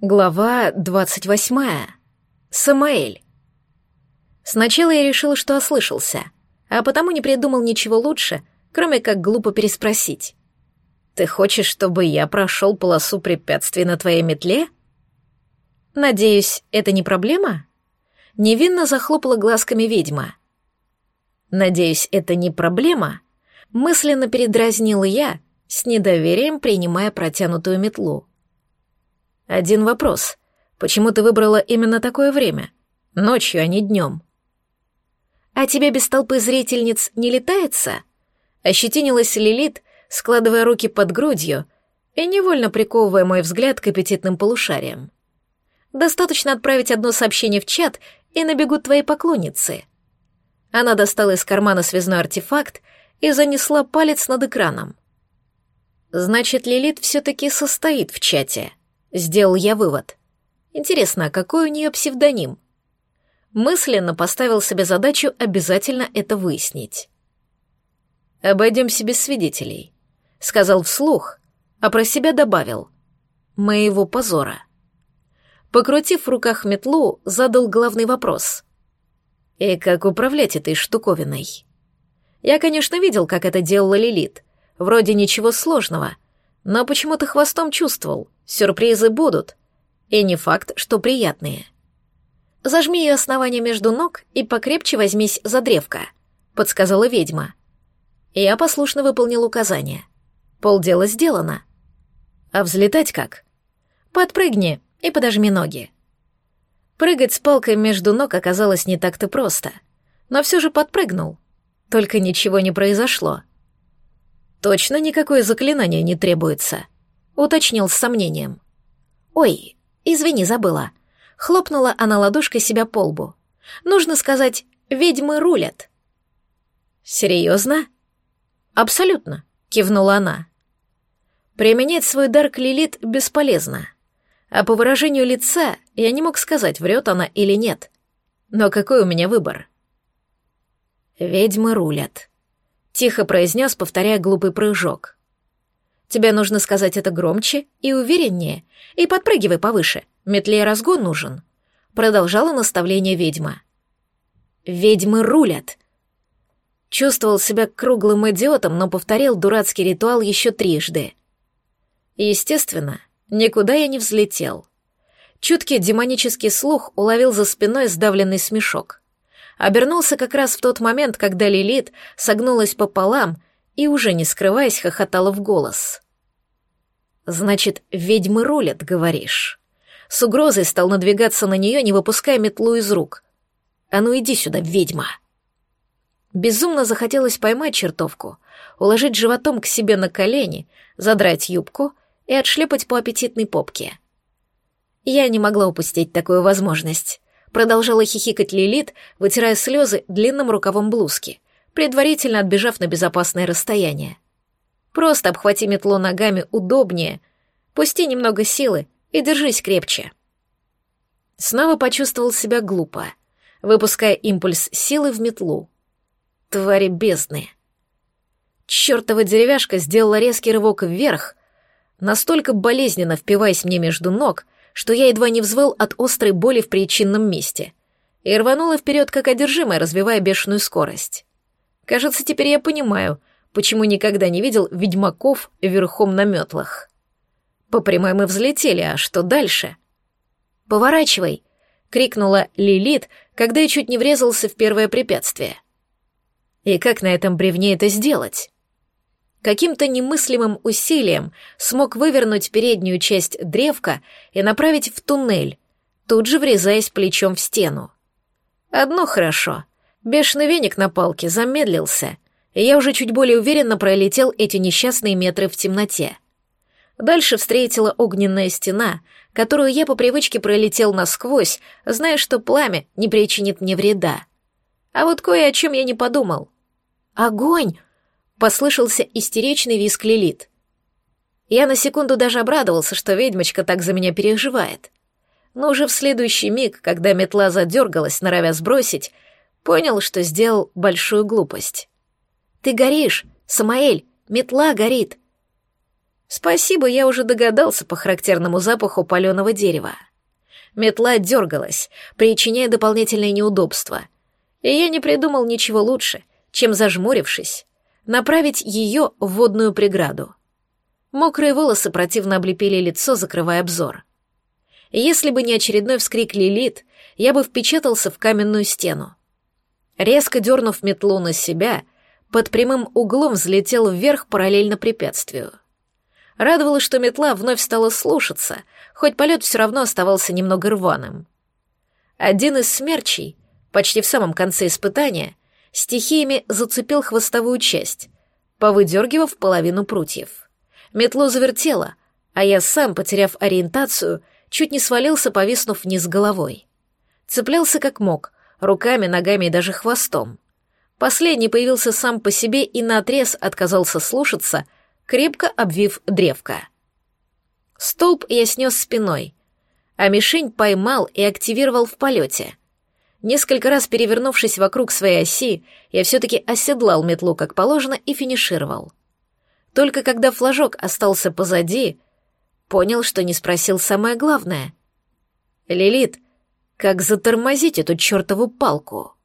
Глава двадцать восьмая. Самаэль. Сначала я решил, что ослышался, а потому не придумал ничего лучше, кроме как глупо переспросить. «Ты хочешь, чтобы я прошел полосу препятствий на твоей метле?» «Надеюсь, это не проблема?» Невинно захлопала глазками ведьма. «Надеюсь, это не проблема?» Мысленно передразнил я, с недоверием принимая протянутую метлу. Один вопрос. Почему ты выбрала именно такое время? Ночью, а не днем. А тебе без толпы зрительниц не летается? Ощетинилась Лилит, складывая руки под грудью и невольно приковывая мой взгляд к аппетитным полушариям. Достаточно отправить одно сообщение в чат, и набегут твои поклонницы. Она достала из кармана связной артефакт и занесла палец над экраном. Значит, Лилит все-таки состоит в чате. Сделал я вывод. Интересно, а какой у нее псевдоним? Мысленно поставил себе задачу обязательно это выяснить. «Обойдемся без свидетелей», — сказал вслух, а про себя добавил. «Моего позора». Покрутив в руках метлу, задал главный вопрос. «И как управлять этой штуковиной?» Я, конечно, видел, как это делала Лилит. Вроде ничего сложного — но почему-то хвостом чувствовал, сюрпризы будут. И не факт, что приятные. «Зажми ее основание между ног и покрепче возьмись за древко», — подсказала ведьма. Я послушно выполнил указание. Полдела сделано. А взлетать как? Подпрыгни и подожми ноги. Прыгать с палкой между ног оказалось не так-то просто, но все же подпрыгнул. Только ничего не произошло. «Точно никакое заклинание не требуется», — уточнил с сомнением. «Ой, извини, забыла». Хлопнула она ладошкой себя по лбу. «Нужно сказать, ведьмы рулят». «Серьезно?» «Абсолютно», — кивнула она. Применять свой дар к Лилит бесполезно. А по выражению лица я не мог сказать, врет она или нет. Но какой у меня выбор? «Ведьмы рулят», Тихо произнес, повторяя глупый прыжок. Тебе нужно сказать это громче и увереннее, и подпрыгивай повыше, метле разгон нужен. Продолжала наставление ведьма. Ведьмы рулят. Чувствовал себя круглым идиотом, но повторил дурацкий ритуал еще трижды. Естественно, никуда я не взлетел. Чуткий демонический слух уловил за спиной сдавленный смешок обернулся как раз в тот момент, когда Лилит согнулась пополам и, уже не скрываясь, хохотала в голос. «Значит, ведьмы рулят, говоришь?» С угрозой стал надвигаться на нее, не выпуская метлу из рук. «А ну иди сюда, ведьма!» Безумно захотелось поймать чертовку, уложить животом к себе на колени, задрать юбку и отшлепать по аппетитной попке. Я не могла упустить такую возможность. Продолжала хихикать Лилит, вытирая слезы длинным рукавом блузки, предварительно отбежав на безопасное расстояние. Просто обхвати метло ногами удобнее, пусти немного силы и держись крепче. Снова почувствовал себя глупо, выпуская импульс силы в метлу. Твари бездны. Чёртова деревяшка сделала резкий рывок вверх, настолько болезненно впиваясь мне между ног — что я едва не взвыл от острой боли в причинном месте и рванула вперед как одержимая, развивая бешеную скорость. Кажется, теперь я понимаю, почему никогда не видел ведьмаков верхом на метлах. По прямой мы взлетели, а что дальше? «Поворачивай!» — крикнула Лилит, когда я чуть не врезался в первое препятствие. И как на этом бревне это сделать? Каким-то немыслимым усилием смог вывернуть переднюю часть древка и направить в туннель, тут же врезаясь плечом в стену. Одно хорошо. Бешеный веник на палке замедлился, и я уже чуть более уверенно пролетел эти несчастные метры в темноте. Дальше встретила огненная стена, которую я по привычке пролетел насквозь, зная, что пламя не причинит мне вреда. А вот кое о чем я не подумал. «Огонь!» Послышался истеричный визг Лилит. Я на секунду даже обрадовался, что ведьмочка так за меня переживает. Но уже в следующий миг, когда метла задергалась, норовя сбросить, понял, что сделал большую глупость. «Ты горишь, Самаэль, метла горит!» Спасибо, я уже догадался по характерному запаху паленого дерева. Метла дергалась, причиняя дополнительные неудобства. И я не придумал ничего лучше, чем, зажмурившись, направить ее в водную преграду. Мокрые волосы противно облепили лицо, закрывая обзор. Если бы не очередной вскрик Лилит, я бы впечатался в каменную стену. Резко дернув метлу на себя, под прямым углом взлетел вверх параллельно препятствию. Радовало, что метла вновь стала слушаться, хоть полет все равно оставался немного рваным. Один из смерчей, почти в самом конце испытания, стихиями зацепил хвостовую часть, повыдергивав половину прутьев. Метло завертело, а я сам, потеряв ориентацию, чуть не свалился, повиснув вниз головой. Цеплялся как мог, руками, ногами и даже хвостом. Последний появился сам по себе и наотрез отказался слушаться, крепко обвив древко. Столб я снес спиной, а мишень поймал и активировал в полете. Несколько раз перевернувшись вокруг своей оси, я все-таки оседлал метлу как положено и финишировал. Только когда флажок остался позади, понял, что не спросил самое главное. «Лилит, как затормозить эту чертову палку?»